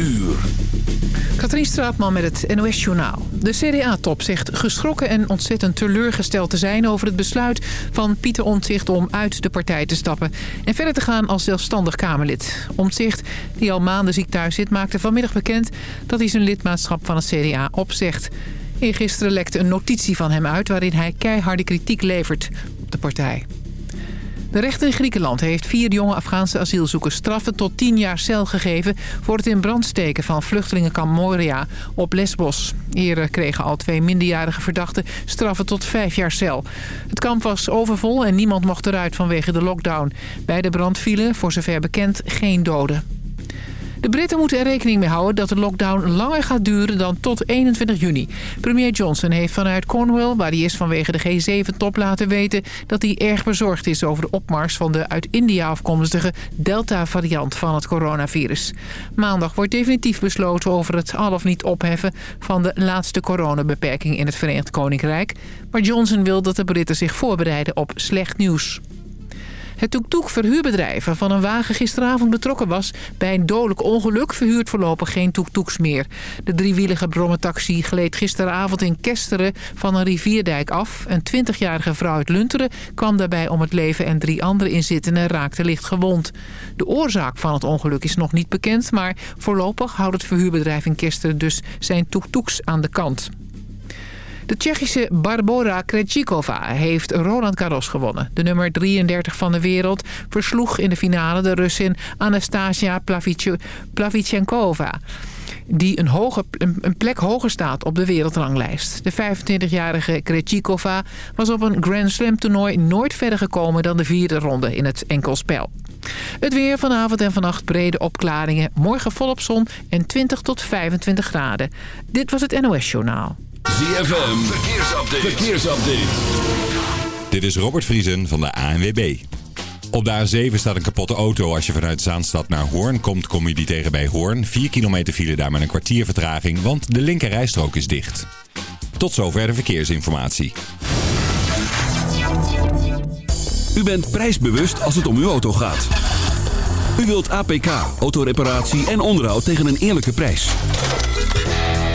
uur. Katrien Straatman met het NOS Journaal. De CDA-top zegt geschrokken en ontzettend teleurgesteld te zijn... over het besluit van Pieter Omtzigt om uit de partij te stappen... en verder te gaan als zelfstandig Kamerlid. Omtzigt, die al maanden ziek thuis zit, maakte vanmiddag bekend... dat hij zijn lidmaatschap van het CDA opzegt. Eergisteren lekte een notitie van hem uit... waarin hij keiharde kritiek levert op de partij. De rechter in Griekenland heeft vier jonge Afghaanse asielzoekers straffen tot tien jaar cel gegeven voor het in brand steken van vluchtelingenkamp Moria op Lesbos. Eerder kregen al twee minderjarige verdachten straffen tot vijf jaar cel. Het kamp was overvol en niemand mocht eruit vanwege de lockdown. Bij de brand vielen, voor zover bekend, geen doden. De Britten moeten er rekening mee houden dat de lockdown langer gaat duren dan tot 21 juni. Premier Johnson heeft vanuit Cornwall, waar hij is vanwege de G7-top, laten weten dat hij erg bezorgd is over de opmars van de uit India afkomstige Delta-variant van het coronavirus. Maandag wordt definitief besloten over het al of niet opheffen van de laatste coronabeperking in het Verenigd Koninkrijk. Maar Johnson wil dat de Britten zich voorbereiden op slecht nieuws. Het toektoek-verhuurbedrijf waarvan een wagen gisteravond betrokken was... bij een dodelijk ongeluk verhuurt voorlopig geen toektoeks meer. De driewielige brommetaxi gleed gisteravond in Kesteren van een rivierdijk af. Een 20-jarige vrouw uit Lunteren kwam daarbij om het leven... en drie andere inzittenden raakten licht gewond. De oorzaak van het ongeluk is nog niet bekend... maar voorlopig houdt het verhuurbedrijf in Kesteren dus zijn toektoeks aan de kant. De Tsjechische Barbora Krejcikova heeft Roland Garros gewonnen. De nummer 33 van de wereld versloeg in de finale de Russin Anastasia Plavitchenkova die een, een plek hoger staat op de wereldranglijst. De 25-jarige Krejcikova was op een Grand Slam toernooi nooit verder gekomen dan de vierde ronde in het enkelspel. Het weer vanavond en vannacht brede opklaringen. Morgen volop zon en 20 tot 25 graden. Dit was het NOS Journaal. ZFM, verkeersupdate. verkeersupdate. Dit is Robert Vriesen van de ANWB. Op de A7 staat een kapotte auto. Als je vanuit Zaanstad naar Hoorn komt, kom je die tegen bij Hoorn. 4 kilometer file daar met een kwartier vertraging, want de linker rijstrook is dicht. Tot zover de verkeersinformatie. U bent prijsbewust als het om uw auto gaat. U wilt APK, autoreparatie en onderhoud tegen een eerlijke prijs.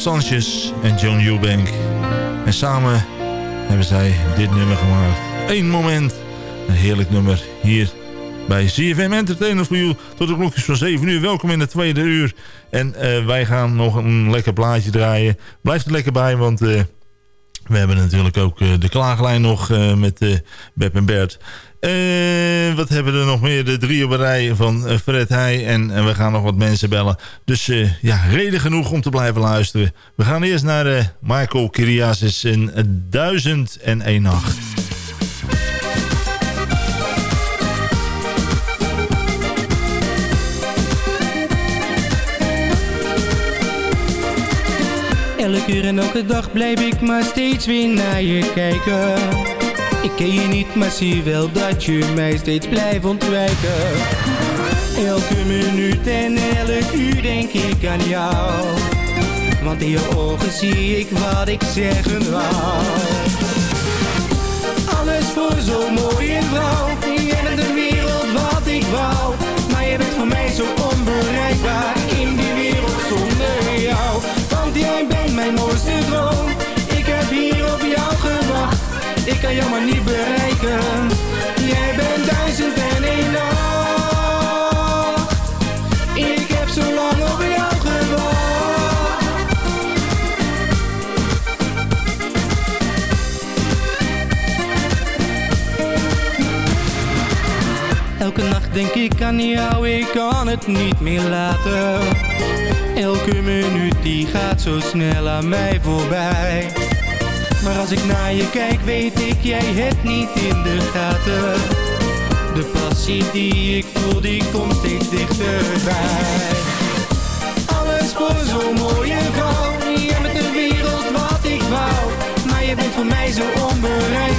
Sanchez en John Eubank. En samen hebben zij dit nummer gemaakt. Eén moment, een heerlijk nummer hier bij CFM Entertainment voor u. Tot de klokjes van 7 uur. Welkom in de tweede uur. En uh, wij gaan nog een lekker plaatje draaien. Blijf er lekker bij, want... Uh, we hebben natuurlijk ook uh, de klaaglijn nog met Beb en Bert. Uh, wat hebben we er nog meer? De drie op rij van uh, Fred Heij. En, we gaan nog wat mensen bellen. Dus uh, ja, reden genoeg om te blijven luisteren. We gaan eerst naar Michael Kiriasis in 1001 Nacht. Elke uur en elke dag blijf ik maar steeds weer naar je kijken ik ken je niet, maar zie wel dat je mij steeds blijft ontwijken. Elke minuut en elk uur denk ik aan jou. Want in je ogen zie ik wat ik zeggen wou. Alles voor zo'n mooie vrouw. Ik kan jou maar niet bereiken. Jij bent duizend en één nacht. Ik heb zo lang op jou gewacht. Elke nacht denk ik aan jou, ik kan het niet meer laten. Elke minuut die gaat zo snel aan mij voorbij. Maar als ik naar je kijk weet ik jij het niet in de gaten. De passie die ik voel die komt steeds dichterbij. Alles voor zo'n mooie vrouw. Jij bent de wereld wat ik wou. Maar je bent voor mij zo onbereikbaar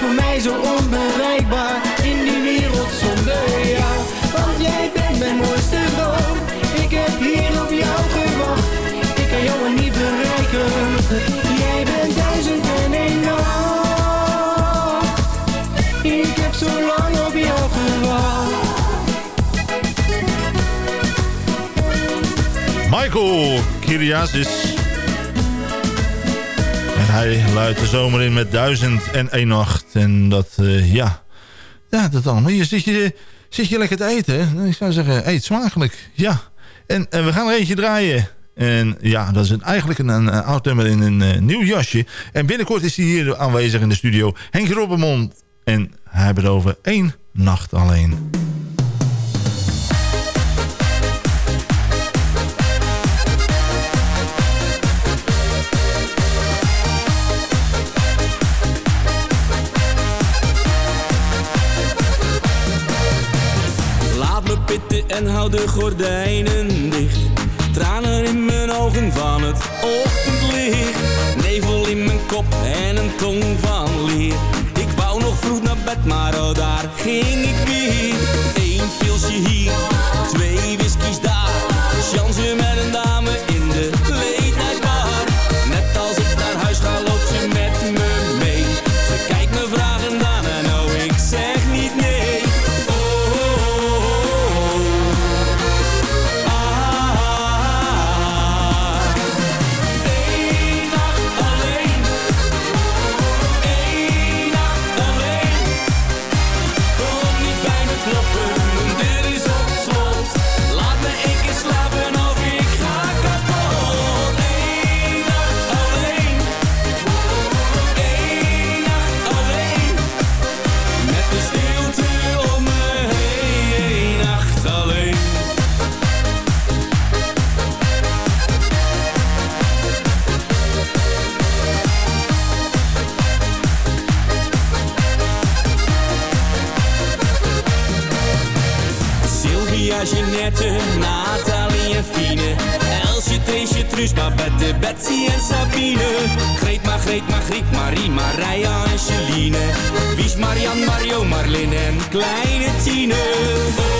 voor mij zo onbereikbaar In die wereld zonder jou Want jij bent mijn mooiste droom Ik heb hier op jou gewacht Ik kan jou niet bereiken Jij bent duizend en één nacht ik heb zo lang op jou gewacht. Michael. En hij luidt de zomer in met duizend en één nacht. En dat, uh, ja... Ja, dat allemaal. Hier zit je, zit je lekker te eten. Ik zou zeggen, eet smakelijk. Ja. En, en we gaan er eentje draaien. En ja, dat is eigenlijk een, een, oud in een uh, nieuw jasje. En binnenkort is hij hier aanwezig in de studio. Henk Robbermond en hij heeft het over één nacht alleen. En hou de gordijnen dicht. Tranen in mijn ogen van het ochtendlicht. Nevel in mijn kop en een tong van leer nog vroeg naar bed, maar oh, daar ging ik weer. Eén pilsje hier, twee whiskies daar. Chance Natalie en Fine. Elsje, Treesje, Truus, Babette, Betsy en Sabine. Greet, Margreet, Margriet, Marie, Maria en Celine. Wies, Marian, Mario, Marlin en Kleine Tine.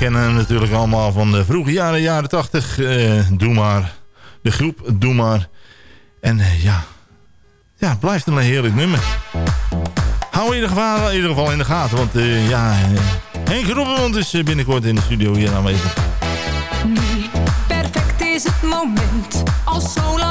kennen hem natuurlijk allemaal van de vroege jaren, jaren 80. Uh, eh, doe maar. De groep Doe maar. En eh, ja. ja, blijft een heerlijk nummer. Hou in ieder geval in, ieder geval in de gaten. Want eh, ja, Henk Robbenmond is binnenkort in de studio hier aanwezig. Perfect is het moment. Als lang.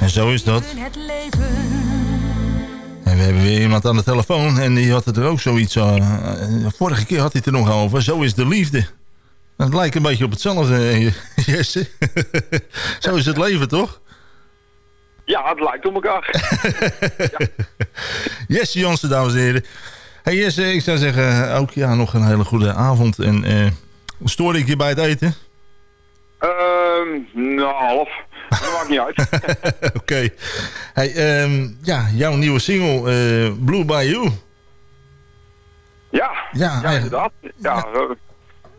En zo is dat. En we hebben weer iemand aan de telefoon en die had het er ook zoiets aan. Vorige keer had hij het er nog over. Zo is de liefde. Het lijkt een beetje op hetzelfde, eh, Jesse. zo is het leven, toch? Ja, het lijkt op elkaar. ja. Jesse Jansen, dames en heren. Hey Jesse, ik zou zeggen, ook ja, nog een hele goede avond. En uh, stoor ik je bij het eten? Uh, nou, half. Dat maakt niet uit. Oké. Hey, ehm, ja, jouw nieuwe single, eh, Blue by You. Ja, Ja, inderdaad. Ja, eh,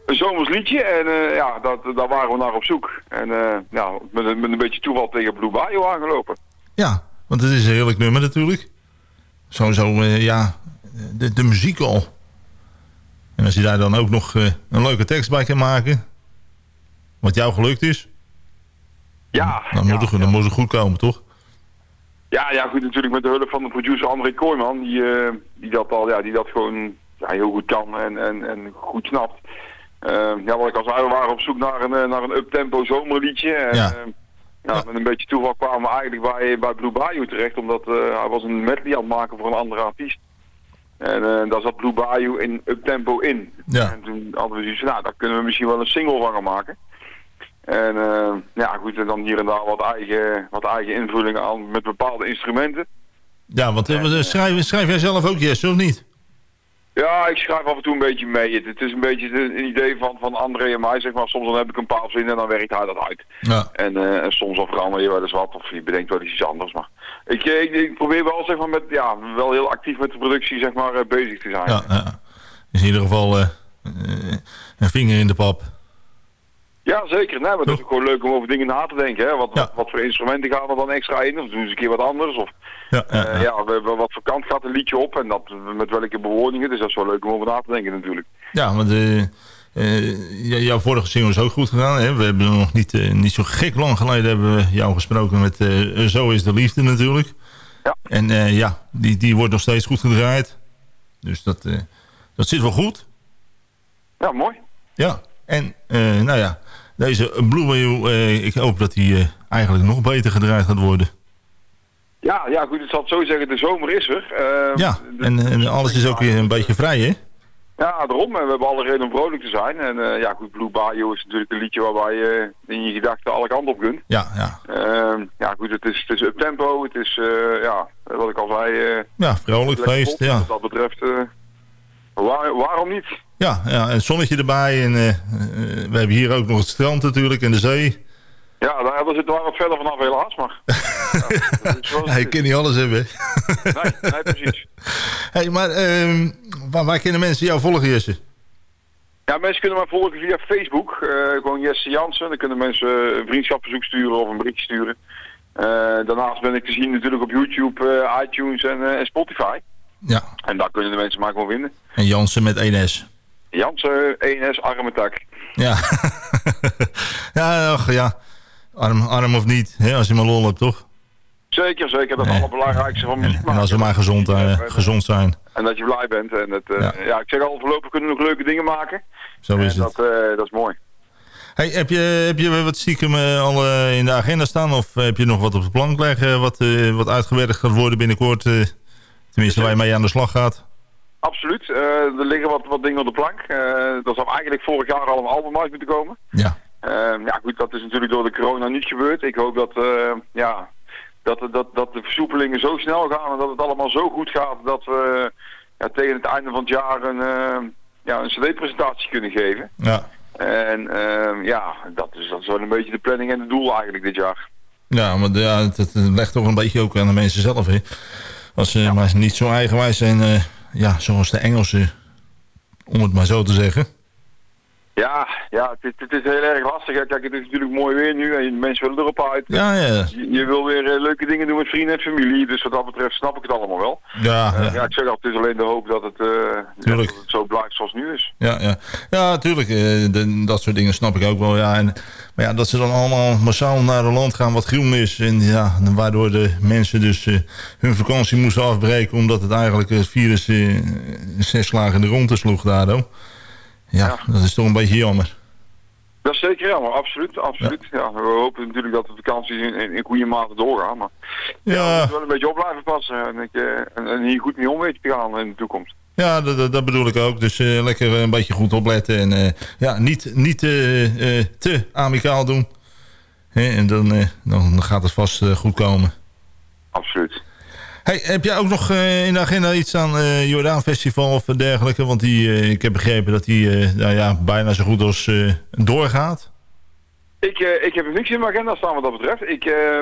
een zomers liedje en eh, ja, dat, daar waren we naar op zoek. En eh, ja, met, een- met een beetje toeval tegen Blue Bayou aangelopen. Ja, want het is een heerlijk nummer natuurlijk. Sowieso, eh, ja, de, de muziek al. En als je daar dan ook nog een leuke tekst bij kan maken... wat jou gelukt is... Ja, dan, ja, moet, het, dan moet het goed komen, toch? ja, ja, goed, natuurlijk met de hulp van de producer André Kooijman, die, eh, die dat al, ja, die dat gewoon ja, heel goed kan en, en, en goed snapt. Eh, ja, wat ik al zei, we waren op zoek naar een, eh, naar een uptempo zomerliedje. En, Ja. ja, met een beetje toeval kwamen we eigenlijk bij, bij Blue Bayou terecht, omdat hij was een medley aan het maken voor een andere artiest. En daar zat Blue Bayou in uptempo in. Ja. En toen hadden we zoiets van, nou, daar kunnen we misschien wel een single van gaan maken. En eh, ja, goed, en dan hier en daar wat eigen, wat eigen invullingen aan met bepaalde instrumenten. Ja, want eh, schrijf, schrijf jij zelf ook, Jesse, of niet? Ja, ik schrijf af en toe een beetje mee. Het, het is een beetje een idee van, van André en mij, zeg maar. Soms dan heb ik een paar zinnen en dan werkt hij dat uit. Ja. En, eh, en soms dan verander je wel eens wat of je bedenkt wel eens iets anders. Maar ik, eh, ik, ik probeer wel, zeg maar, met, ja, wel heel actief met de productie, zeg maar, eh, bezig te zijn. Ja, in ieder geval eh, eh, een vinger in de pap. Ja, zeker. Nee, maar het is ook gewoon leuk om over dingen na te denken. Hè? Wat, Ja. wat, wat voor instrumenten gaan er dan extra in? Of doen ze een keer wat anders? Of Ja, ja, eh, ja. we- we- wat voor kant gaat een liedje op? En dat, met welke bewoordingen? Dus dat is wel leuk om over na te denken natuurlijk. Ja, want eh, eh, j- jouw vorige single is ook goed gegaan. Hè? We hebben nog niet, niet zo gek lang geleden hebben we jou gesproken met Zo is de liefde natuurlijk. Ja. En ja, die, die wordt nog steeds goed gedraaid. Dus dat, dat zit wel goed. Ja, mooi. Ja. En nou ja, deze Blue Whale, eh, ik hoop dat die eh, eigenlijk nog beter gedraaid gaat worden. Ja, ja, goed, het zal het zo zeggen, de zomer is er. Eh, Ja, en, en alles is ook weer een beetje vrij hè? Ja, daarom. En we hebben alle reden om vrolijk te zijn. En eh, ja, goed, Blue Bayou is natuurlijk een liedje waarbij je in je gedachten alle kanten op kunt. Ja, ja. Ehm, ja, goed, het is, het is up-tempo. Het is, eh, ja, wat ik al zei... eh, Ja, vrolijk feest. Ja. Wat dat betreft, eh, waar- waarom niet? Ja, ja, een zonnetje erbij. En eh, eh, we hebben hier ook nog het strand natuurlijk en de zee. Ja, daar, daar zitten we wat verder vanaf helaas, maar... ja, Ja, het je niet alles hebben. Nee, nee, precies. hey, maar ehm, waar, waar kunnen mensen jou volgen, Jesse? Ja, mensen kunnen mij volgen via Facebook. eh, gewoon Jesse Jansen. Dan kunnen mensen een vriendschapsverzoek sturen of een berichtje sturen. Eh, daarnaast ben ik te zien natuurlijk op YouTube, eh, iTunes en, eh, en Spotify. Ja, En daar kunnen de mensen mij gewoon vinden. en Jansen met 1S. Jansen, 1S, Armetak. Ja, ja, ach, ja. Arm, arm of niet, hè, als je maar lol hebt, toch? Zeker, zeker. Dat is Nee. het allerbelangrijkste van muziek en als we maar gezond, eh, gezond zijn. En dat je blij bent. En het, eh, Ja. ja. ik zeg al, voorlopig kunnen we nog leuke dingen maken. Zo is en het. dat, eh, dat is mooi. Hey, heb, je, heb je wat stiekem al in de agenda staan? Of heb je nog wat op de plank liggen wat, wat uitgewerkt gaat worden binnenkort? Tenminste, waar je mee aan de slag gaat? Absoluut. Eh, er liggen wat, wat dingen op de plank. Eh er zou eigenlijk vorig jaar al een album uit moeten komen. Ja, Ehm, ja goed, dat is natuurlijk door de corona niet gebeurd. Ik hoop dat, eh, ja, dat, dat, dat de versoepelingen zo snel gaan en dat het allemaal zo goed gaat dat we ja, tegen het einde van het jaar een, ja, een cd-presentatie kunnen geven. ja. En ehm, ja, dat is, dat is wel een beetje de planning en het doel eigenlijk dit jaar. Ja, maar ja, het, het legt toch een beetje ook aan de mensen zelf. Hè? Als ze maar niet zo eigenwijs zijn, eh, ja, zoals de Engelsen, om het maar zo te zeggen. Ja, ja het, is- het is heel erg lastig. Kijk, het is natuurlijk mooi weer nu en mensen willen erop uit. Ja, ja, Je, je wil weer eh, leuke dingen doen met vrienden en familie. Dus wat dat betreft snap ik het allemaal wel. ja, Eh, ja, ik zeg altijd, het is alleen de hoop dat het, eh, Tuurlijk. dat het zo blijft zoals het nu is. ja, ja. Ja, natuurlijk, de- dat soort dingen snap ik ook wel. Ja. En, maar ja, dat ze dan allemaal massaal naar een land gaan wat groen is. En ja, waardoor de mensen dus hun vakantie moesten afbreken... omdat het eigenlijk het virus zes slagen in de ronde sloeg daardoor. Ja, dat is toch een beetje jammer. Dat is zeker jammer, absoluut. absoluut. Ja. we hopen natuurlijk dat de vakanties in, in, in goede mate doorgaan. Maar ja. Ja. we moeten wel een beetje op blijven passen en, ik, eh, en, en hier goed mee om weten te gaan in de toekomst. Ja, dat, dat- bedoel ik ook. Dus eh, lekker een beetje goed opletten. En eh, ja, niet, niet te amicaal doen. En dan, dan gaat het vast goed komen. Absoluut. Hey, heb jij ook nog eh, in de agenda iets aan eh Jordaan Festival of dergelijke? Want die, eh, ik heb begrepen dat die nou ja, bijna zo goed als doorgaat. Ik, ik heb niks in mijn agenda staan wat dat betreft. Ik eh,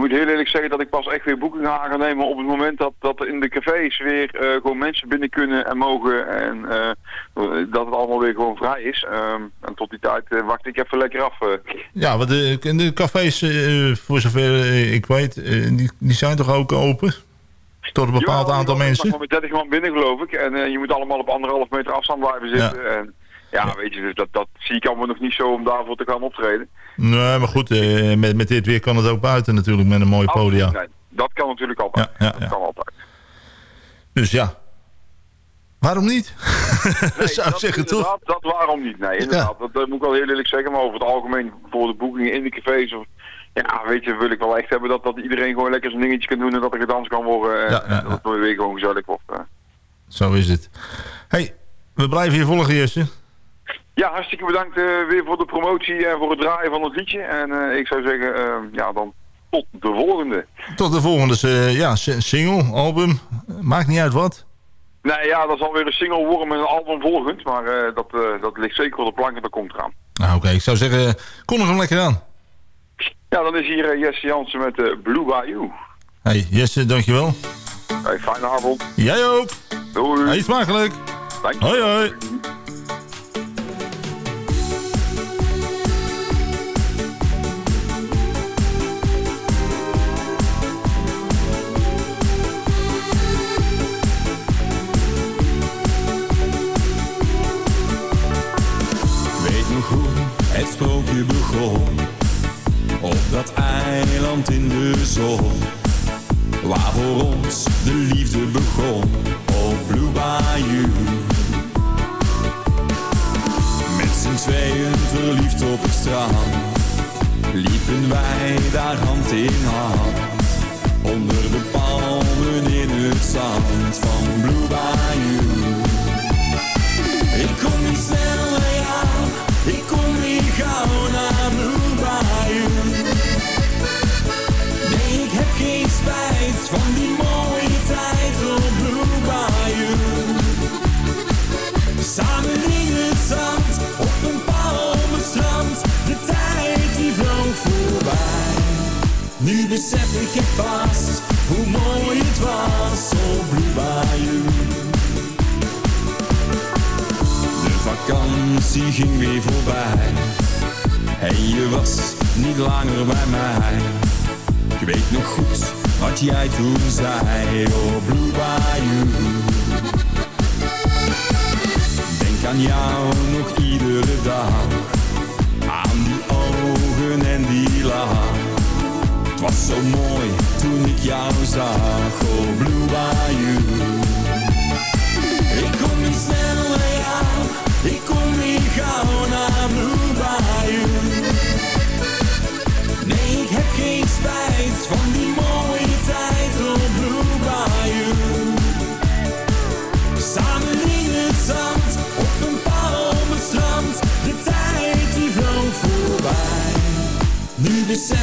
moet heel eerlijk zeggen dat ik pas echt weer boekingen aan ga nemen op het moment dat, dat er in de cafés weer eh, gewoon mensen binnen kunnen en mogen. En eh, dat het allemaal weer gewoon vrij is. Ehm, en tot die tijd eh, wacht ik even lekker af. Ja, want de, de cafés, voor zover ik weet, die, die zijn toch ook open? Tot een bepaald aantal mensen? maar met 30 man binnen geloof ik. En je moet allemaal op anderhalf meter afstand blijven zitten. En, ja, weet je, dus dat, dat zie ik allemaal nog niet zo om daarvoor te gaan optreden. Nee, maar goed, eh, met, met dit weer kan het ook buiten natuurlijk met een mooi podium. Nee, dat kan natuurlijk altijd. Ja, ja, dat kan altijd. Dus ja, waarom niet? Nee, Zou ik dat, zeggen, toch? Dat waarom niet, nee, inderdaad. Dat, dat moet ik wel heel eerlijk zeggen. Maar over het algemeen, voor de boekingen in de cafés... Of, ja, weet je, wil ik wel echt hebben dat, dat iedereen gewoon lekker zijn dingetje kan doen... en dat er gedanst kan worden. En, ja, en dat het weer gewoon gezellig wordt. eh. Zo is het. hey, we blijven hier volgen, Jesse. Ja, hartstikke bedankt eh, weer voor de promotie en voor het draaien van het liedje. En eh, ik zou zeggen, eh, ja, dan tot de volgende. Tot de volgende ja, single, album. Maakt niet uit wat. Nee, ja, dat zal weer een single worden met een album volgend. Maar eh, dat, dat ligt zeker op de plank en dat komt eraan. Nou oké, ik zou zeggen, kondig hem lekker aan. Ja, dan is hier Jesse Jansen met Blue Bayou. Hey, Jesse, dankjewel. Hey, fijne avond. Jij ook. Doei. Hey, smakelijk. Dank je. Hoi, hoi.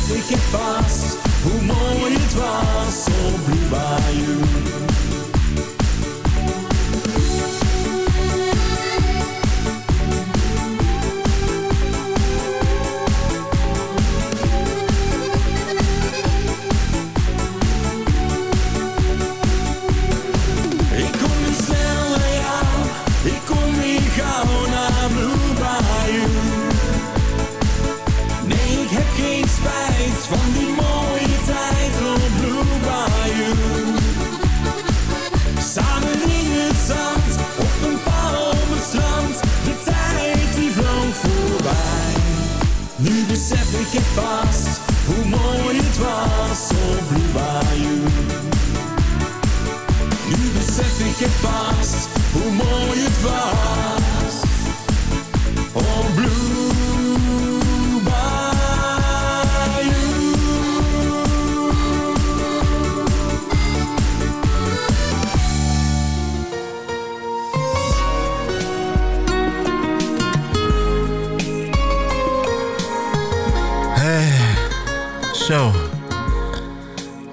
Ik het pas, hoe mooi het was Blue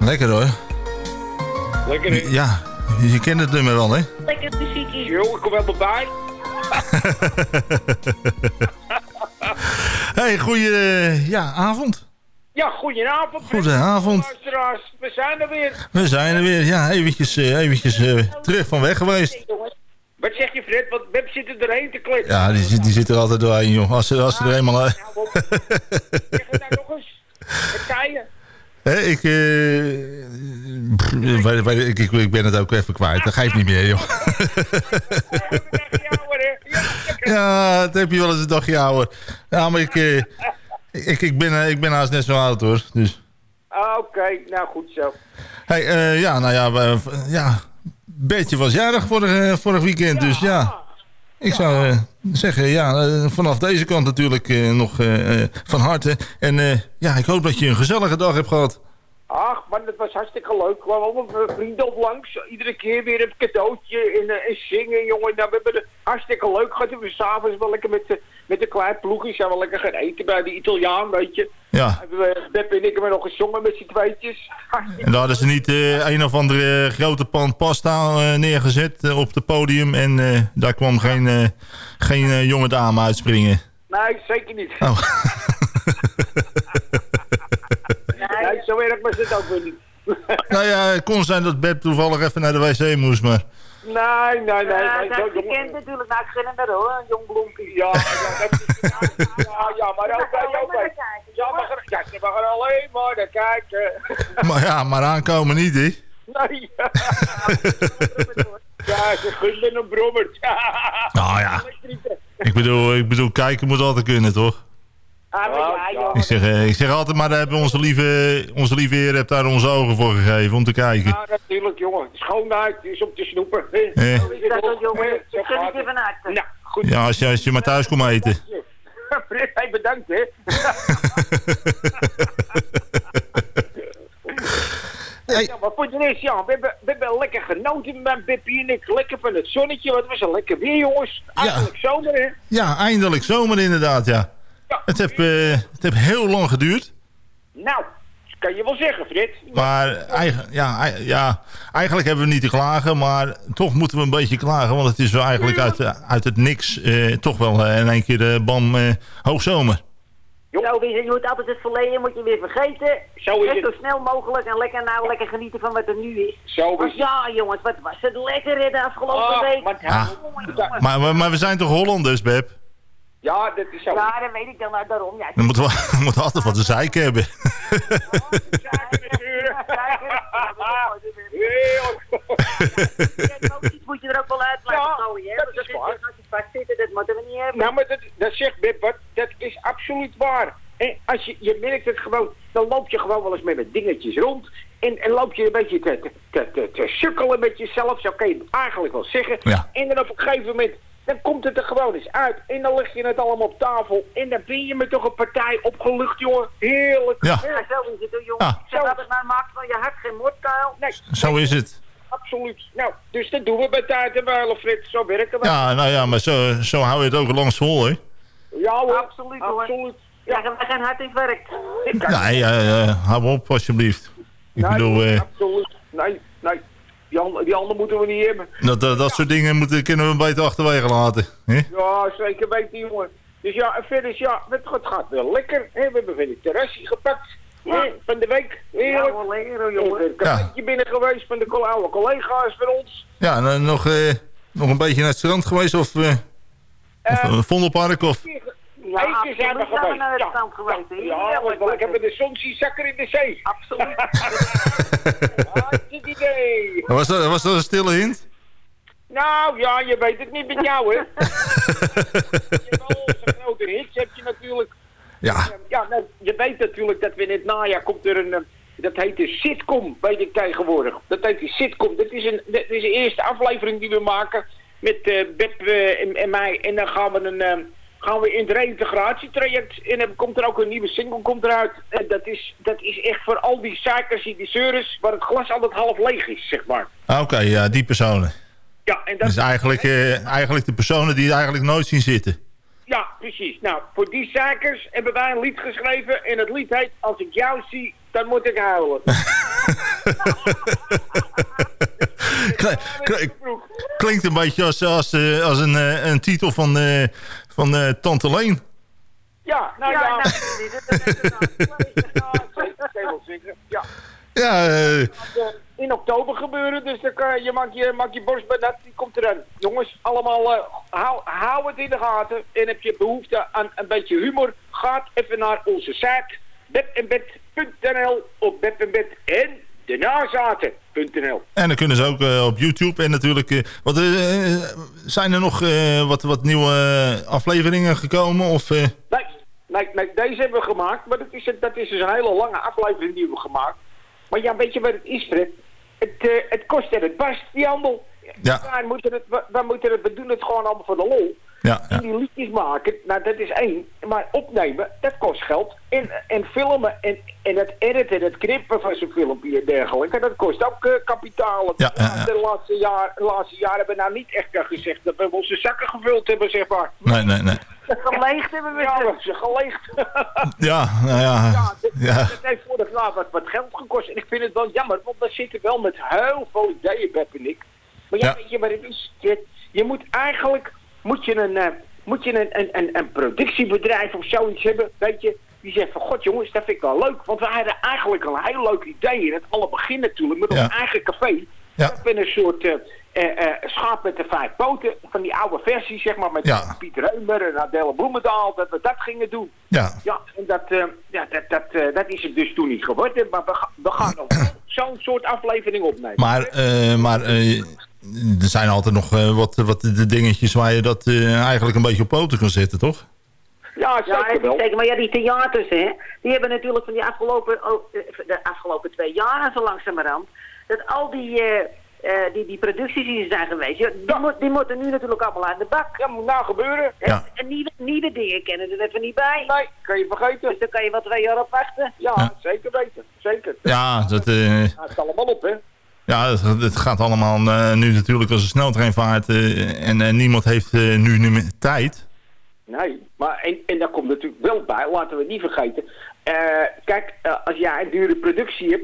Lekker hoor. Lekker hè? Ja, je kent het nummer wel hè? Wel bij. hey, goeie eh, ja, avond. Ja, goedenavond. Goedenavond. Luisteraars, we zijn er weer. We zijn er weer. Ja, eventjes, eh, eventjes eh, terug van weg geweest. Wat zeg je Fred? Want Beb zit er doorheen te kletsen. Ja, die, zit- die zit er altijd doorheen, joh. Als ze, als ze er eenmaal... uit- Hou op. Zeg het nou nog eens. Wat zei je? Ik, eh, weet- ik, ik, ik ben het ook even kwijt. Dat geeft niet meer, joh. Ja, dat heb je wel eens een dagje ouder. Ja, maar ik, eh, ik, ik, ben, eh, ik ben haast net zo oud, hoor. Dus... Oké, nou goed zo. Hey, eh, ja, nou ja, ja, Bertje was jarig vorig, eh, vorig weekend, dus ja. Ik zou eh, zeggen, ja, eh, vanaf deze kant natuurlijk eh, nog van harte. En ja, ik hoop dat je een gezellige dag hebt gehad. Ach, man, dat was hartstikke leuk. We allemaal vrienden op langs. Iedere keer weer een cadeautje en, eh, en zingen, jongen. Nou, we hebben het hartstikke leuk gehad. We s'avonds wel lekker met de, met de klein ploegje zijn we lekker gaan eten bij de Italiaan, weet je. Ja, Hebben we, Beb en ik hebben nog gezongen met z'n tweetjes. En daar hadden ze niet eh, een of andere grote pan pasta eh, neergezet eh, op het podium. En eh, daar kwam geen, eh, geen eh, jonge dame uitspringen. Nee, zeker niet. Oh. Zo erg was het ook weer niet. nou ja, het kon zijn dat Beb toevallig even naar de wc moest, maar... Nee, nee, nee. dat je kent natuurlijk, nou ik gun hem hoor, een jong bloempje. Ja, ja, dat is, ja, ja, maar ook bij jou bij. Ja, maar er- ja, ze mag er alleen maar naar kijken. Maar ja, maar aankomen niet, hè? Nee. Ja, ze gunnen een brommert. Nou ja, ik bedoel, ik bedoel, kijken moet altijd kunnen, toch? Ah, ja. Ik zeg, eh, ik zeg altijd maar, daar hebben onze lieve, onze lieve heer heeft daar onze ogen voor gegeven om te kijken. Ja, natuurlijk, jongen. Schoonheid is om te snoepen. Eh. Is dat zo, jongen? Zo Ik. Nou, goed. Ja, als je, als je maar thuis komt eten. Hey, bedankt, hè. Hey. Ja, maar voor de rest, ja, we hebben, we hebben lekker genoten met Bippie en ik. Lekker van het zonnetje, want het was een lekker weer, jongens. Eigenlijk zomer, hè. Ja, eindelijk zomer inderdaad, ja. Het heeft, eh, het heeft heel lang geduurd. Nou, kan je wel zeggen, Fred. Maar eigen, ja, ja, eigenlijk hebben we niet te klagen, maar toch moeten we een beetje klagen. Want het is wel eigenlijk uit, eh, uit het niks eh, toch wel in één keer de bam eh, hoogzomer. Zo is het, je moet altijd het verleden moet je weer vergeten. Zo is Net het. zo snel mogelijk en lekker nou lekker genieten van wat er nu is. Zo is Want het. ja jongens, wat was het lekker hè, de afgelopen Ah, week. maar- Ja. Maar, maar, maar we zijn toch Hollanders, Beb? Ja, dat is zo. Ja, dat weet ik dan nou daarom. Ja, Dan moeten we, we moeten altijd wat te zeiken hebben. Emoties moet je er ook wel uit laten gooien, hè. dat is waar. Als je dat moeten we niet hebben. Nou, maar dat, dat zegt wat, dat is absoluut waar. En als je, je merkt het gewoon, dan loop je gewoon wel eens met, met dingetjes rond. En, en loop je een beetje te, te, te, te, te sukkelen met jezelf, zo kan je het eigenlijk wel zeggen. Ja. En dan op een gegeven moment, dan komt het er gewoon eens uit. En dan leg je het allemaal op tafel. En dan ben je met toch een partij opgelucht, jongen. Heerlijk. Ja. Ja, zo is het, jongen. Ja. Altijd maar, maak van je hart geen moordkuil. Nee, Zo is het. absoluut. Nou, dus dat doen we bij tijd en wijle, Frits. Zo werken we. Ja, nou ja, maar zo, zo hou je het ook langs vol, hè? Ja hoor. Absoluut, hoor. Absoluut. Ja, we gaan hard in het werk. Nee, eh, hou op alsjeblieft. Ik Nee, bedoel, eh, absoluut. Nee, nee. Die handen, die handen moeten we niet hebben. dat, dat, dat soort dingen moeten, kunnen we beter achterwege laten. Hè? Ja, zeker weten, jongen. Dus ja, en verder is ja, het, gaat wel lekker. Hè? We hebben weer een terrasje gepakt. Van de week. Ja, Heerlijk. lekker, Er is jongen. een cafeetje binnen geweest van de oude collega's van ons. Ja, en, eh, nog, eh, nog een beetje naar het strand geweest of, eh of een Vondelpark of... Ja, keer we absoluut zijn we geweest. naar het Ja. strand geweest. Ja, want ik heb de zon zien zakken in de zee. Absoluut. Hartstikke idee. Was dat, was dat een stille hint? Nou ja, je weet het niet met jou, hè. je hebt al onze grote hits, heb je natuurlijk. Ja, Ja, nou, je weet natuurlijk dat we in het najaar komt er een... eh, Dat heet de sitcom, weet ik tegenwoordig. Dat heet de sitcom. Dat is, een, dat is de eerste aflevering die we maken met eh Beb eh, en, en mij. En dan gaan we, een, gaan we in het reintegratietraject. En dan komt er ook een nieuwe single komt eruit. En dat is, dat is echt voor al die zakers, die zeures, waar het glas altijd half leeg is, zeg maar. Ah, oké, ja, die personen. Ja, en dat Dat is eigenlijk, eh, eigenlijk de personen die het eigenlijk nooit zien zitten. Ja, precies. Nou, voor die zakers hebben wij een lied geschreven. En het lied heet Als ik jou zie, dan moet ik huilen. Klinkt een beetje als, als, eh, als een, eh, een titel van, eh, van eh, Tante Leen. Ja, nou ja. Ja, nou. Ja. Ja. Ja, eh, gaat, eh, in oktober gebeuren, dus dan kan, je maakt je, maak je borst bij dat, die komt eraan. Jongens, allemaal, eh, hou, hou het in de gaten. En heb je behoefte aan een beetje humor, ga even naar onze site bedenbed.nl of bedenbed en de nazaten.nl. en dan kunnen ze ook eh, op YouTube en natuurlijk... eh, wat, eh, zijn er nog wat, wat nieuwe afleveringen gekomen? Of, Nee, nee, nee, deze hebben we gemaakt, maar dat is, dat is dus een hele lange aflevering die we hebben gemaakt. Maar ja, weet je wat het is, Fred? Het, het kost en het barst, die handel. Ja. Moeten, het, wij moeten het, we doen het gewoon allemaal voor de lol. Ja, die liedjes maken, nou dat is één. Maar opnemen, dat kost geld. En, en filmen en, en het editen, het knippen van zo'n filmpje en dergelijke, dat kost ook eh, kapitaal. Ja, ja, ja. De laatste jaar, de laatste jaren hebben we nou niet echt gezegd dat we onze zakken gevuld hebben, zeg maar. Nee, nee, nee. Geleegd hebben we Ja, we ze. hebben ze geleegd. Ja, nou ja. Ja, dit, Ja. dit heeft vorig jaar wat, wat geld gekost. En ik vind het wel jammer, want we zitten wel met heel veel ideeën, Beb en ik. Maar ja, Ja. weet je wat het is? Je, je moet eigenlijk moet je een, eh, moet je een, een, een, een productiebedrijf of zoiets hebben, weet je. Die zegt van, god jongens, dat vind ik wel leuk. Want we hadden eigenlijk een heel leuk idee in het alle begin natuurlijk, met Ja. ons eigen café. Ja. Dat ben een soort eh, eh, schaap met de vijf poten, van die oude versie, zeg maar, met Ja. Piet Reumer en Adele Bloemendaal, dat we dat gingen doen. Ja, Ja, en dat, ja, dat, dat, dat is het dus toen niet geworden. Maar we, we gaan nog zo'n soort aflevering opnemen. maar, eh, maar eh, er zijn altijd nog eh, wat, wat de dingetjes waar je dat eh, eigenlijk een beetje op poten kan zetten, toch? ja, zeker wel. zeker. Maar ja, die theaters, hè, die hebben natuurlijk van die afgelopen, oh, de afgelopen twee jaren zo langzamerhand, dat al die, eh, eh, die, die producties die er zijn geweest, ja, die, moet- die moeten nu natuurlijk allemaal aan de bak. Dat moet nou gebeuren. Ja. En nieuwe, nieuwe dingen kennen er even niet bij. Nee, kan je vergeten. Dus daar kan je wel twee jaar op wachten. Ja, Ja. zeker weten. Zeker. Ja, dat, eh, Het is allemaal op, hè. ja het, het gaat allemaal eh, nu natuurlijk als een sneltreinvaart eh, en, niemand heeft eh, nu niet meer tijd. Nee, maar en, en daar komt natuurlijk wel bij, laten we het niet vergeten. Eh, kijk, als jij een dure productie hebt,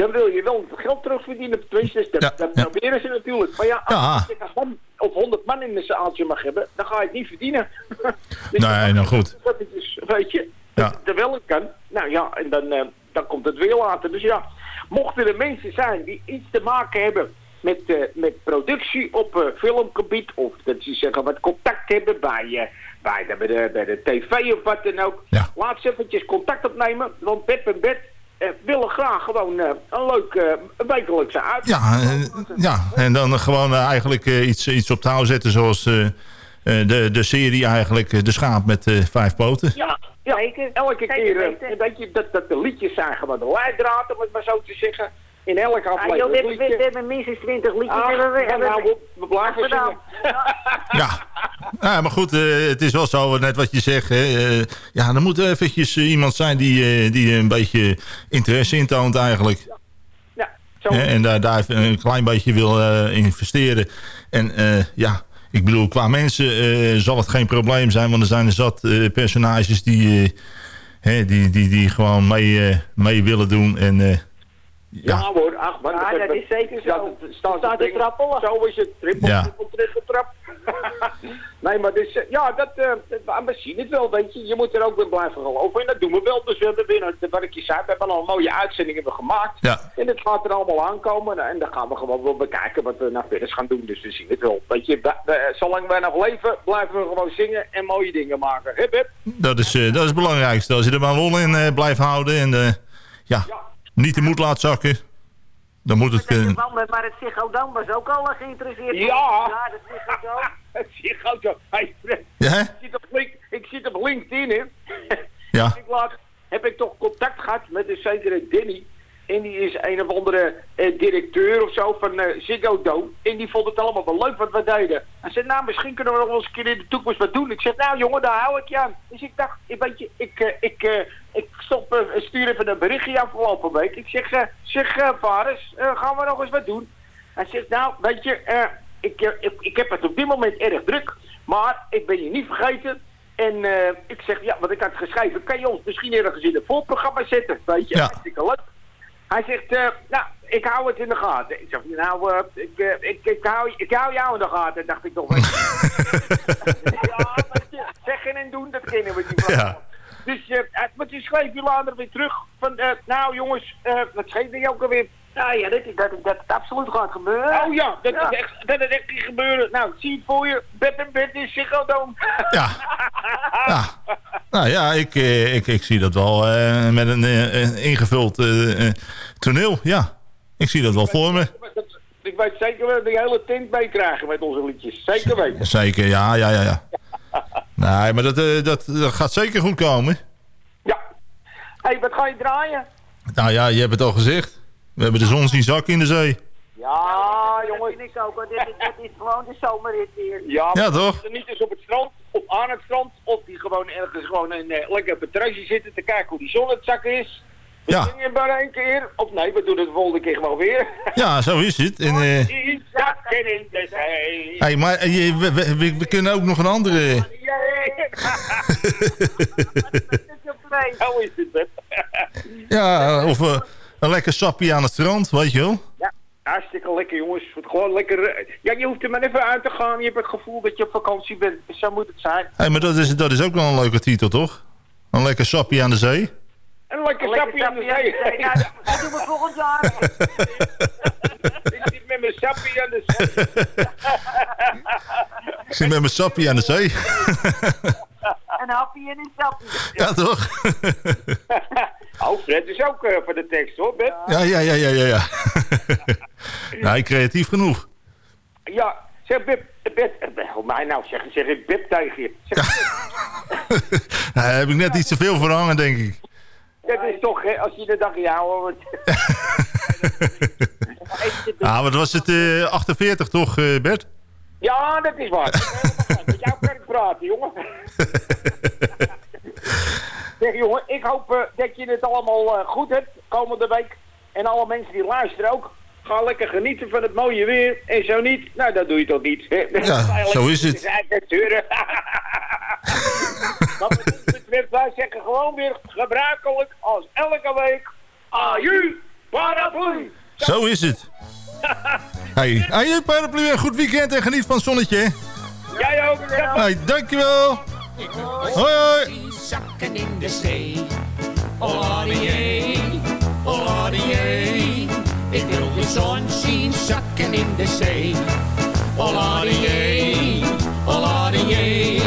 dan wil je wel het geld terugverdienen. Tenminste, dus dat, Ja, dat ja. proberen ze natuurlijk. Maar ja, als Ja. je 60 man of 100 man in een zaaltje mag hebben, dan ga je het niet verdienen. dus Nee, nou goed. Dat is dus, weet je, Ja. het er wel in kan. Nou ja, en dan, eh, dan komt het weer later. Dus ja, mochten er mensen zijn die iets te maken hebben met, eh, met productie op eh, filmgebied, of dat ze zeggen wat contact hebben bij, bij, de, bij, de, bij de tv of wat dan ook, Ja. laat ze eventjes contact opnemen, want Beb en Bed willen graag gewoon eh, een leuk eh, wekelijkse uit. Ja, eh, ja. en dan gewoon eh, eigenlijk eh, iets, iets op touw zetten zoals eh, eh, de, de serie eigenlijk, eh, De Schaap met eh, vijf poten. Ja, ja. Zeker. elke Zeker keer eh, weet je, dat, dat de liedjes zijn gewoon de leidraad, om het maar zo te zeggen. In elke Ah, joh, we aflevering hebben, een we hebben minstens 20 liedjes. Ach, hebben we, hebben blijven zingen. Ja. ja, maar goed, eh, het is wel zo, net wat je zegt. Hè, eh, ja, er moet eventjes eh, iemand zijn die, die een beetje interesse intoont eigenlijk. Ja, zo. En daar, daar even een klein beetje wil eh, investeren. En eh, ja, ik bedoel, qua mensen eh, zal het geen probleem zijn. Want er zijn er zat eh, personages die, hè, die, die, die gewoon mee, mee willen doen. En eh, Ja, ja, hoor, ach man. Ja, dat is zeker zo. het- staat Staat het te trappelen. Zo is het, trippel, Ja. trippel, trippel, trap. nee, maar dus, eh, ja, dat, eh, dat- we zien het wel, weet je. Je moet er ook weer blijven geloven. En dat doen we wel. Dus we hebben weer, wat ik je zei, we hebben al een mooie uitzendingen hebben gemaakt. ja, En het gaat er allemaal aankomen. En dan gaan we gewoon wel bekijken wat we naar verder gaan doen. Dus we zien het wel. Weet je, we- we- zolang wij nog leven, blijven we gewoon zingen en mooie dingen maken. Hip, hip. dat is, eh, dat is het belangrijkste. Als je er maar lol in eh, blijft houden en ja, Ja. Niet de moed laat zakken, dan moet het... Je eh, maar het Ziggo was ook al geïnteresseerd. Ja. Ja, dat is ook zo. Het zo. Hey, Fred, ja, ik, zit op link, ik zit op LinkedIn, hè. Ja. ik laat, heb ik toch contact gehad met een zekere Danny. En die is een of andere eh, directeur of zo van eh Ziggo Dome. En die vond het allemaal wel leuk wat we deden. Hij zei, nou, misschien kunnen we nog wel eens een keer in de toekomst wat doen. Ik zeg, nou jongen, daar hou ik je aan. Dus ik dacht, ik, weet je, ik, eh, ik, eh, ik stop, stuur even een berichtje afgelopen week. Ik zeg, zeg, eh, gaan we nog eens wat doen? Hij zegt, nou, weet je, ik, ik, ik heb het op dit moment erg druk. Maar ik ben je niet vergeten. En ik zeg, ja, wat ik had geschreven, kan je ons misschien ergens in het voorprogramma zetten? Weet je, Ja. hartstikke leuk. Hij zegt, eh, nou, ik hou het in de gaten. Ik zeg, nou, eh, ik, eh, ik, ik, hou, ik hou jou in de gaten, dacht ik toch. wel. ja, zeggen en doen, dat kennen we niet. Ja. Dus, maar toen schreef je later weer terug van, nou jongens, wat schreef je ook alweer? Nou ja, dat, dat, dat het absoluut gaat gebeuren. Oh ja, dat Ja. is echt, dat is echt niet gebeuren. Nou, ik zie het voor je, bed en bed in Ziggo Dome. Ja. ja. Nou ja, ik, eh, ik, ik zie dat wel eh, met een eh, ingevuld eh, eh, toneel. Ja, ik zie dat wel voor me. Dat- Ik weet zeker dat we die hele tent meekrijgen met onze liedjes. Zeker weten. Zeker, ja, ja, ja. ja. Nee, maar dat, eh, dat, dat gaat zeker goed komen. Ja. Hé, hey, wat ga je draaien? Nou ja, je hebt het al gezegd. We hebben de zon zien zakken in de zee. Ja, Dat jongens. vind ik ook. hoor. Dit, is- dit is gewoon de zomerrit weer. Ja, Ja, toch? Niet eens op het strand, of aan het strand, of die gewoon ergens gewoon een, eh, lekker op het terrasje zitten te kijken hoe die zon het zakken is. We Ja. zingen maar één keer. Of nee, we doen het de volgende keer gewoon weer. Ja, zo is het. En, eh, Die zakken in de zee. hey, maar eh, je- we, we, we- we kunnen ook nog een andere... Twee. Zo is het, hè. Ja, of eh, een lekker sappie aan het strand, weet je wel. Ja, hartstikke lekker jongens. Gewoon lekker. eh, Ja, je hoeft er maar even uit te gaan. Je hebt het gevoel dat je op vakantie bent. Zo moet het zijn. Hey, maar dat is, dat is ook wel een leuke titel, toch? Een lekker sappie aan de zee. En lekker Lekker sapje aan de sapje aan de zee. zee. Nou, dat doen we volgend jaar. Ik zit met mijn sapje aan de zee. Ik zit met mijn sappie aan de zee. Een hapje en een sapje. ja, toch? Oh, Fred is ook eh, voor de tekst hoor, Ben. ja, ja, ja, ja, ja. ja. nee, creatief genoeg. Ja, zeg Bib, Bib, eh, mij nou zeggen, zeg ik Bib tegen je. Zeg, Daar heb ik net iets te veel voor hangen, denk ik. Dat is toch, hè, als je de dag in jou hoort. Ah, wat was het? eh 48 toch, Bert? Ja, dat is waar. Met jou kan ik praten, jongen. zeg jongen, ik hoop eh, dat je het allemaal eh, goed hebt komende week. En alle mensen die luisteren ook. Ga lekker genieten van het mooie weer. En zo niet, nou dat doe je toch niet. Ja, zo is het. Wat het betreft, wij zeggen gewoon weer gebruikelijk als elke week. Aju, paraplu. Zo is het. Hey, hey paraplu, een goed weekend en geniet van het zonnetje. Jij ook. Hey, dankjewel. Hoi, hoi. zakken in de zee. Olarié, olarié. Ik wil de zon zien zakken in de zee. Olarié, olarié.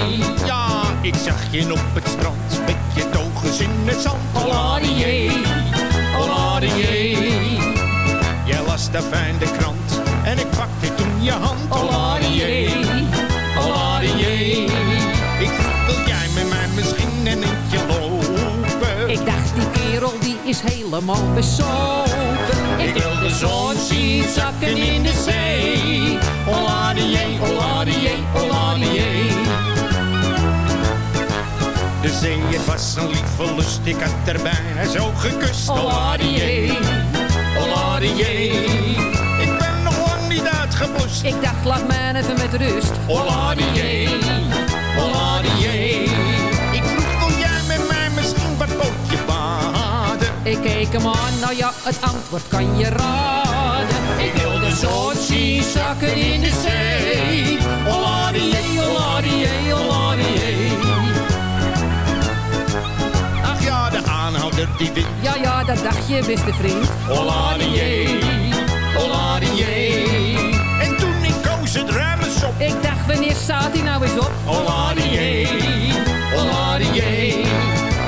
Ja, ik zag je op het strand met je togens in het zand. Olarié, olarié. Jij las daar fijn de krant en ik pakte toen je hand. Olarié, olarié. Is helemaal besopen. Ik wil de zon zien zakken in de zee. Oladié, oladié, oladié. De zee, het was een lieve lust, ik had er bijna zo gekust. Oladié, oladié. Ik ben nog lang niet uitgeblust. Ik dacht, laat mij even met rust. Oladié, Ik keek hem aan, nou ja, het antwoord kan je raden. Ik wil de zon zien zakken in de zee. Oladié, oladié, oladié. Ach ja, de aanhouder die wint. Ja, ja, dat dacht je, beste vriend. Oladié, oladié. En toen ik koos het ruimen op. Ik dacht, wanneer staat hij nou eens op? Oladié, oladié.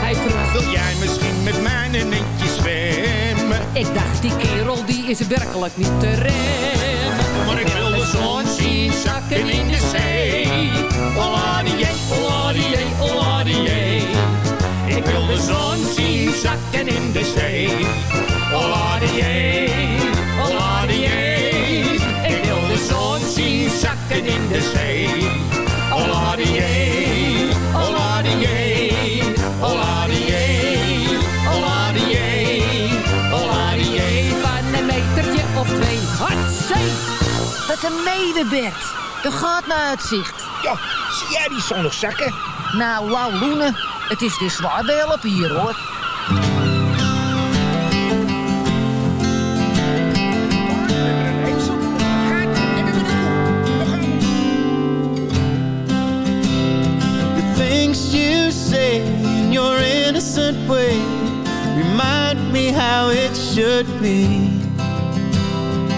Hij vroeg, Wil jij misschien met mij een eentje zwemmen? ik dacht, die kerel die is werkelijk niet te remmen. Maar ik wil de zon zien zakken in de zee. Oladié, oladié, oladié. Ik wil de zon zien zakken in de zee. Oladié, oladié. Ik wil de zon zien zakken in de zee. Oladié, een medebed. Er gaat naar uitzicht. Ja, zie jij die zon nog zakken? Nou, wauw, Loenen. Het is dus zwaar hier, hoor. The things you say in your innocent way Remind me how it should be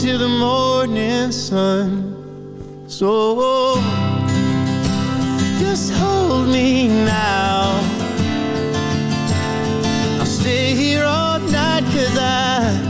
to the morning sun. So Just hold me now. I'll stay here all night cause I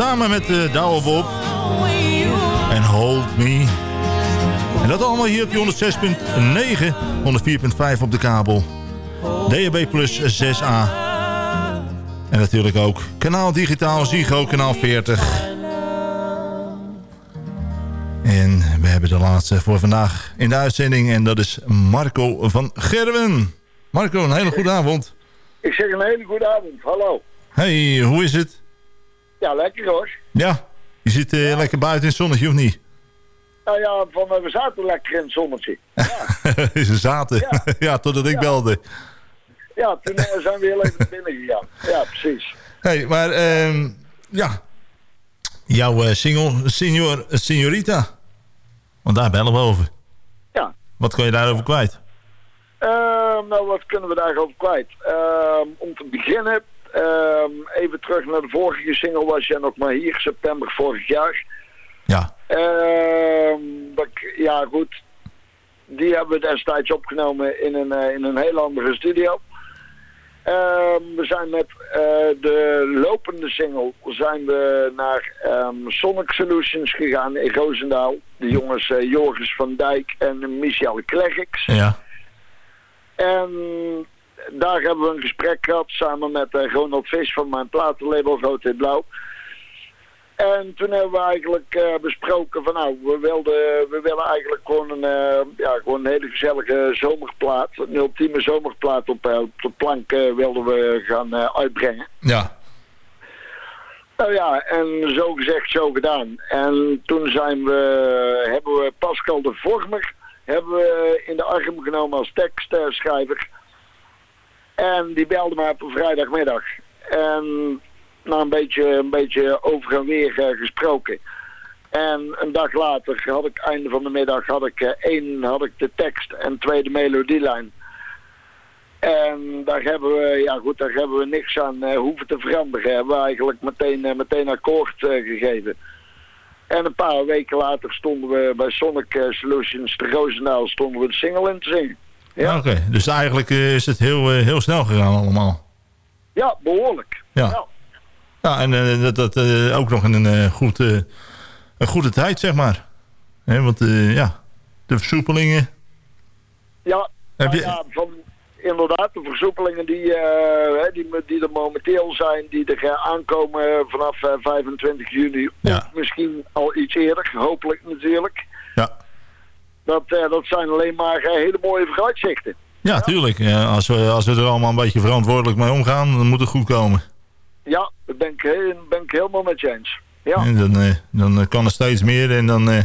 Samen met Douwe Bob. when you En Hold Me. En dat allemaal hier op die 106.9, 104.5 op de kabel. DHB Plus 6A. En natuurlijk ook kanaal digitaal Zigo, kanaal 40. En we hebben de laatste voor vandaag in de uitzending. En dat is Marco van Gerwen. Marco, een hele goede avond. Ik zeg een hele goede avond. Hallo. Hey, hoe is het? Ja, lekker hoor. Ja, je zit eh, lekker buiten in het zonnetje of niet? Nou ja, van, we zaten lekker in het zonnetje. Ze zaten. Ja, Ja. totdat ik Ja. belde. Ja, toen eh, zijn we heel even binnen gegaan. Ja, precies. hey, maar ehm, ja. Jouw eh, single, senior, Signorita. Want daar bellen we over. Ja. Wat kan je daarover kwijt? Ehm, nou, wat kunnen we daarover kwijt? Ehm, om te beginnen, ehm, even terug naar de vorige single was jij nog maar hier, september vorig jaar. Ja. Ehm, dat ja, goed. Die hebben we destijds opgenomen in een, eh, in een heel andere studio. Ehm, we zijn met eh, de lopende single zijn we naar Sonic Solutions gegaan in Roosendaal. De jongens eh, Joris van Dijk en Michel Klegix. Ja. En daar hebben we een gesprek gehad samen met eh, Ronald Vis van mijn platenlabel Rood en Blauw. En toen hebben we eigenlijk eh, besproken van nou, we wilden, we willen eigenlijk gewoon een, eh, ja, gewoon een hele gezellige zomerplaat. Een ultieme zomerplaat op, op de plank wilden we gaan uitbrengen. Ja. Nou ja, en zo gezegd, zo gedaan. En toen zijn we, hebben we Pascal de Vormer hebben we in de arm genomen als tekstschrijver. En die belde mij op vrijdagmiddag. En na een beetje, een beetje over en weer eh, gesproken. En een dag later had ik, einde van de middag, had ik eh, één had ik de tekst en twee de melodielijn. En daar hebben we, ja goed, daar hebben we niks aan eh, hoeven te veranderen. Hebben we eigenlijk meteen, meteen akkoord gegeven. En een paar weken later stonden we bij Sonic Solutions te Roosendaal stonden we de single in te zingen. Ja. Oké, dus eigenlijk eh, is het heel, eh, heel snel gegaan allemaal. Ja, behoorlijk. Ja. Ja, en eh, dat, dat ook nog in een, goed, een goede tijd, zeg maar. Hè, want ja, de versoepelingen. Ja, Heb nou je- ja, van, inderdaad, de versoepelingen die, die, die er momenteel zijn, die er eh, aankomen vanaf eh, 25 juni. Of misschien al iets eerder, hopelijk natuurlijk. Ja. Dat, eh, dat zijn alleen maar eh, hele mooie vooruitzichten. Ja, tuurlijk. Ja, als, we, als we er allemaal een beetje verantwoordelijk mee omgaan, dan moet het goed komen. Ja, dat ben ik, he- ben ik helemaal met je eens. Ja, En dan, eh, dan kan er steeds meer en dan eh,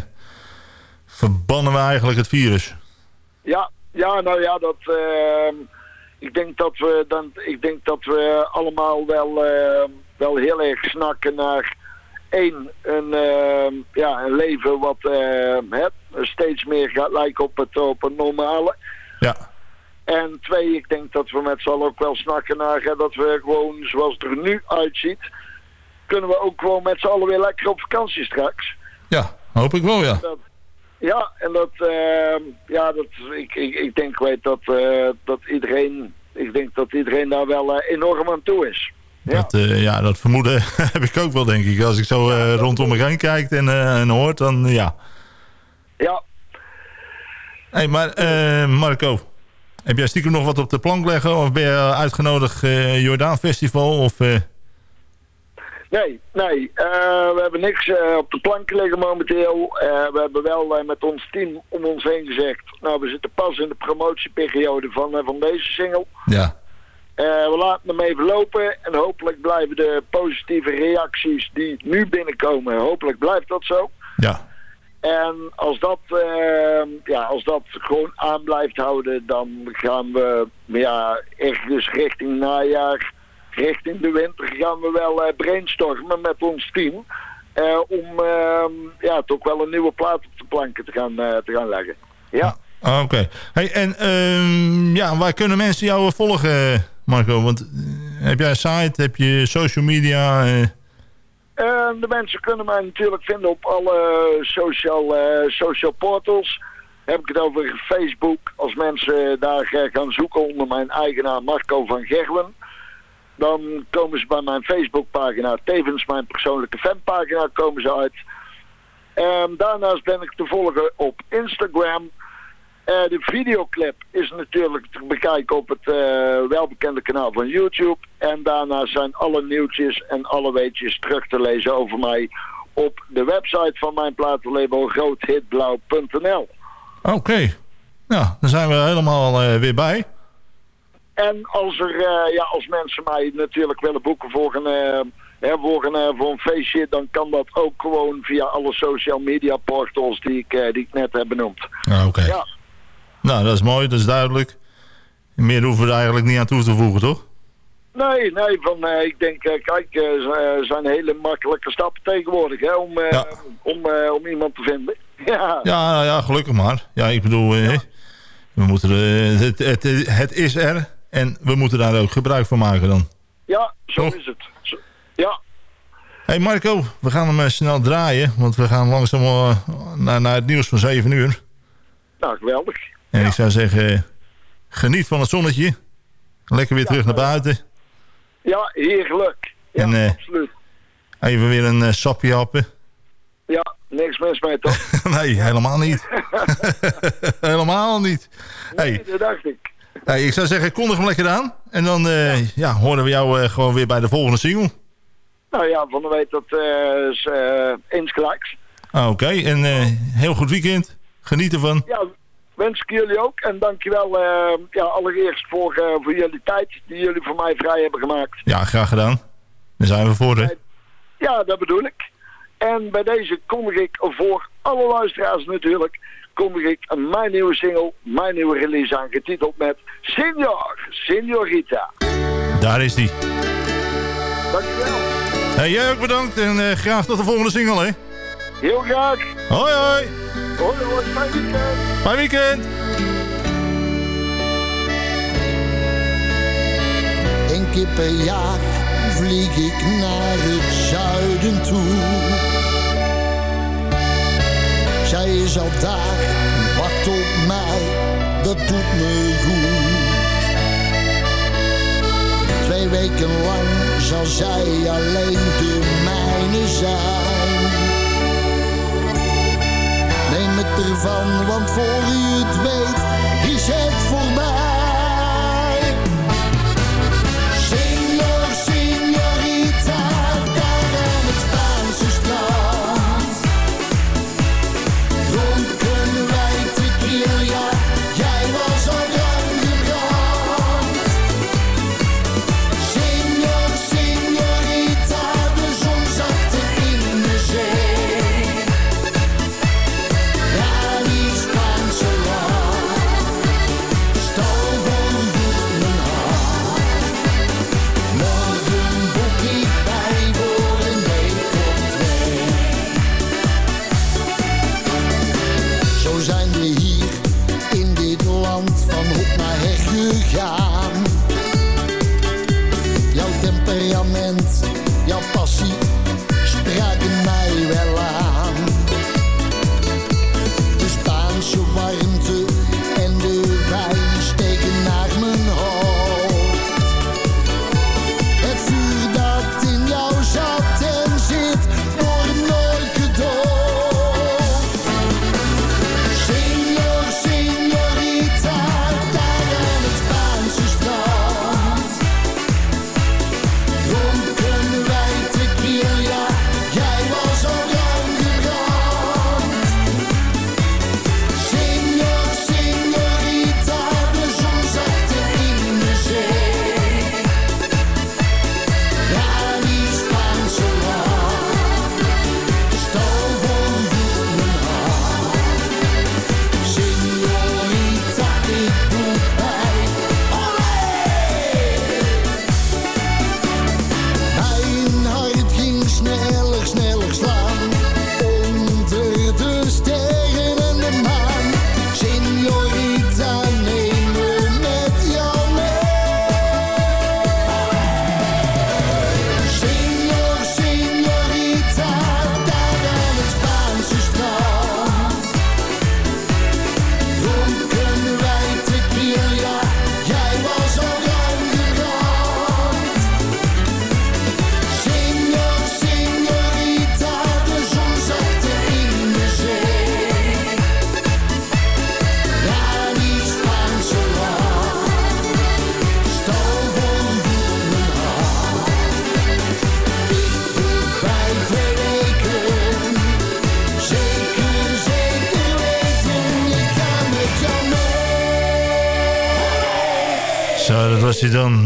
verbannen we eigenlijk het virus. ja, ja nou ja, dat, ehm, ik, denk dat we dan, ik denk dat we allemaal wel, ehm, wel heel erg snakken naar één, een, ehm, ja, een leven wat ehm, steeds meer gaat lijken op het, op het normale. Ja. En twee, ik denk dat we met z'n allen ook wel snakken naar hè, dat we gewoon, zoals het er nu uitziet, kunnen we ook gewoon met z'n allen weer lekker op vakantie straks. Ja, hoop ik wel, ja. Dat, ja, en dat, ehm, ja, dat, ik, ik, ik denk weet dat, eh, dat iedereen, ik denk dat iedereen daar wel eh, enorm aan toe is. Ja. Dat, eh, ja, dat vermoeden heb ik ook wel, denk ik. Als ik zo eh, rondom me heen kijk en, eh, en hoort, dan ja. Ja. hey, maar Marco, heb jij stiekem nog wat op de plank leggen? Of ben je uitgenodigd Jordaan Festival? Of, Nee, nee, we hebben niks op de plank liggen momenteel. We hebben wel met ons team om ons heen gezegd, nou we zitten pas in de promotieperiode van, van deze single. ja. Eh, we laten hem even lopen en hopelijk blijven de positieve reacties die nu binnenkomen, hopelijk blijft dat zo. Ja. En als dat, eh, ja, als dat gewoon aan blijft houden, dan gaan we ja, ergens richting najaar, richting de winter, gaan we wel eh, brainstormen met ons team. eh, om eh, ja, toch wel een nieuwe plaat op de planken te gaan, te gaan leggen. Ja. Ah, Oké. Hey, en ehm, ja, waar kunnen mensen jou volgen, Marco? Want eh, heb jij een site, heb je social media? eh? De mensen kunnen mij natuurlijk vinden op alle social, eh, social portals. Heb ik het over Facebook. Als mensen daar gaan zoeken onder mijn eigenaar Marco van Gerwen. Dan komen ze bij mijn Facebookpagina. Tevens mijn persoonlijke fanpagina komen ze uit. Ehm, daarnaast ben ik te volgen op Instagram. Eh, de videoclip is natuurlijk te bekijken op het eh, welbekende kanaal van YouTube. En daarna zijn alle nieuwtjes en alle weetjes terug te lezen over mij op de website van mijn platenlabel groothitblauw.nl. Oké. Nou, dan zijn we helemaal eh, weer bij. En als, er, ja, als mensen mij natuurlijk willen boeken voor een, hè, voor, een, voor een feestje, dan kan dat ook gewoon via alle social media portals die ik, die ik net heb benoemd. Ah, Oké. Ja. Nou, dat is mooi, dat is duidelijk. Meer hoeven we er eigenlijk niet aan toe te voegen, toch? Nee, nee, van, eh, ik denk, eh, kijk, eh, zijn hele makkelijke stappen tegenwoordig hè, om, om, om iemand te vinden. Ja, Ja, nou ja, gelukkig maar. Ja, ik bedoel, we moeten, het, het, het is er en we moeten daar ook gebruik van maken dan. ja zo Toch? is het. Zo- ja, hey Marco, we gaan hem snel draaien, want we gaan langzaam naar, naar het nieuws van 7 uur. nou geweldig. En ik zou zeggen, eh, geniet van het zonnetje. Lekker weer terug naar buiten. Ja, heerlijk. Ja, En, eh, absoluut. Even weer een eh, sapje happen. Ja, niks mis mee toch? nee, helemaal niet. helemaal niet. Hey, Nee, dat dacht ik. hey, ik zou zeggen, kondig hem lekker aan. En dan eh, ja. horen we jou eh, gewoon weer bij de volgende single. Nou ja, van de week dat eh is eh. Ah, Oké, en eh, heel goed weekend. Geniet ervan. Ja, wens ik jullie ook. En dankjewel eh ja, allereerst voor, eh, voor jullie tijd die jullie voor mij vrij hebben gemaakt. Ja, graag gedaan. Daar zijn we voor, hè. Ja, dat bedoel ik. En bij deze kondig ik voor alle luisteraars natuurlijk, kondig ik mijn nieuwe single, mijn nieuwe release aan, getiteld met Senior, Seniorita. Daar is die. Dankjewel. Hey, jij ook bedankt en eh, graag tot de volgende single, hè? Heel graag. Hoi, hoi. Hoi, hoi. Fijn weekend. Fijn weekend. Eén keer per jaar vlieg ik naar het zuiden toe. Zij is al daar en wacht op mij, dat doet me goed. Twee weken lang zal zij alleen de mijne zijn. Ervan, want voor u het weet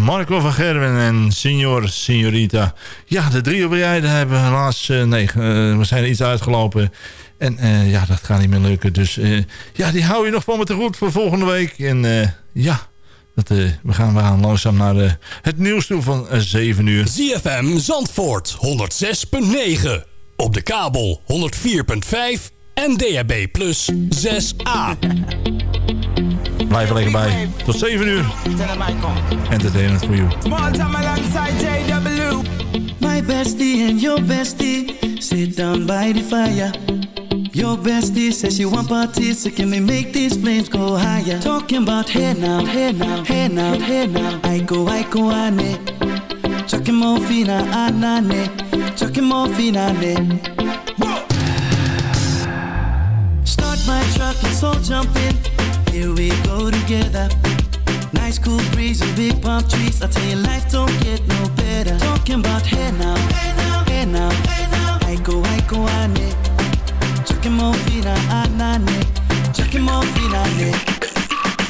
Marco van Gerwen en Signor Signorita. Ja, de drie rijde hebben helaas... eh, nee, eh, we zijn iets uitgelopen. En eh, ja, dat gaat niet meer lukken. Dus ja, die hou je nog van me te goed voor volgende week. En ja, dat, we, gaan, we gaan langzaam naar eh, het nieuws toe van eh, 7 uur. ZFM Zandvoort 106.9. Op de kabel 104.5 en DHB Plus 6A. Blijf er lekker bij. Tot 7 uur. Entertainment for you. My bestie and your bestie sit down by the fire. Your bestie says she want parties, so can we make these flames go higher? Talking about hey now, hey now, hey now, hey now. I go, I go, ane. Chucking more anane. Chucking more fina, ne. Start my truck, let's all jump in. Here we go together. Nice cool breeze and big palm trees. I tell you, life don't get no better. Talking about hey now, hey now, hey now, hey now. Aiko, aiko, ane. Chakimo fina, anane. Ah, ah, Chakimo fina, ne.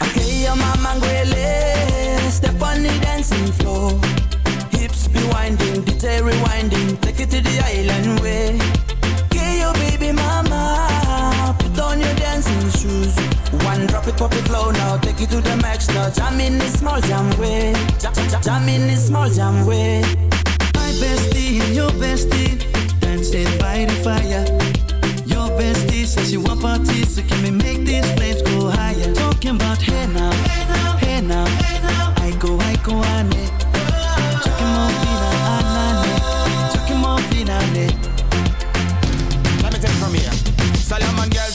Okay, your mama ngwele. Step on the dancing floor. Hips be winding, detail rewinding. Take it to the island way. Okay, your baby mama. Put on your go now, take it to the max now. Jam in this small jam way. Jam, jam, jam in this small jam way. My bestie and your bestie dancing by the fire. Your bestie says she want parties, so can we make these flames go higher? Talking about hey now, hey now, hey now. I go, I go, ane. Chucking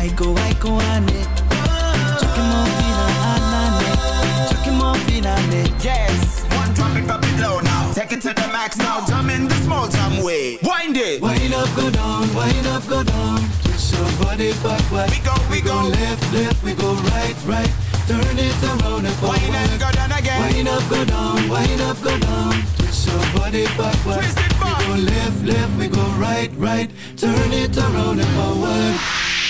hey now. I go, I go, ane. Chucking more fina, anane. Chucking more fina, ane. Yes, one drop it, drop it low now Take it to the max now, jump in the small jam way Wind it Wind up, go down, wind up, go down. Twist your body backward. We go, we go. left, left, we go right, right. Turn it around and forward. Wind and go down again Wind up, go down, wind up, go down. Twist your body backward. Twist it back. We go left, left, we go right, right. Turn it around and forward.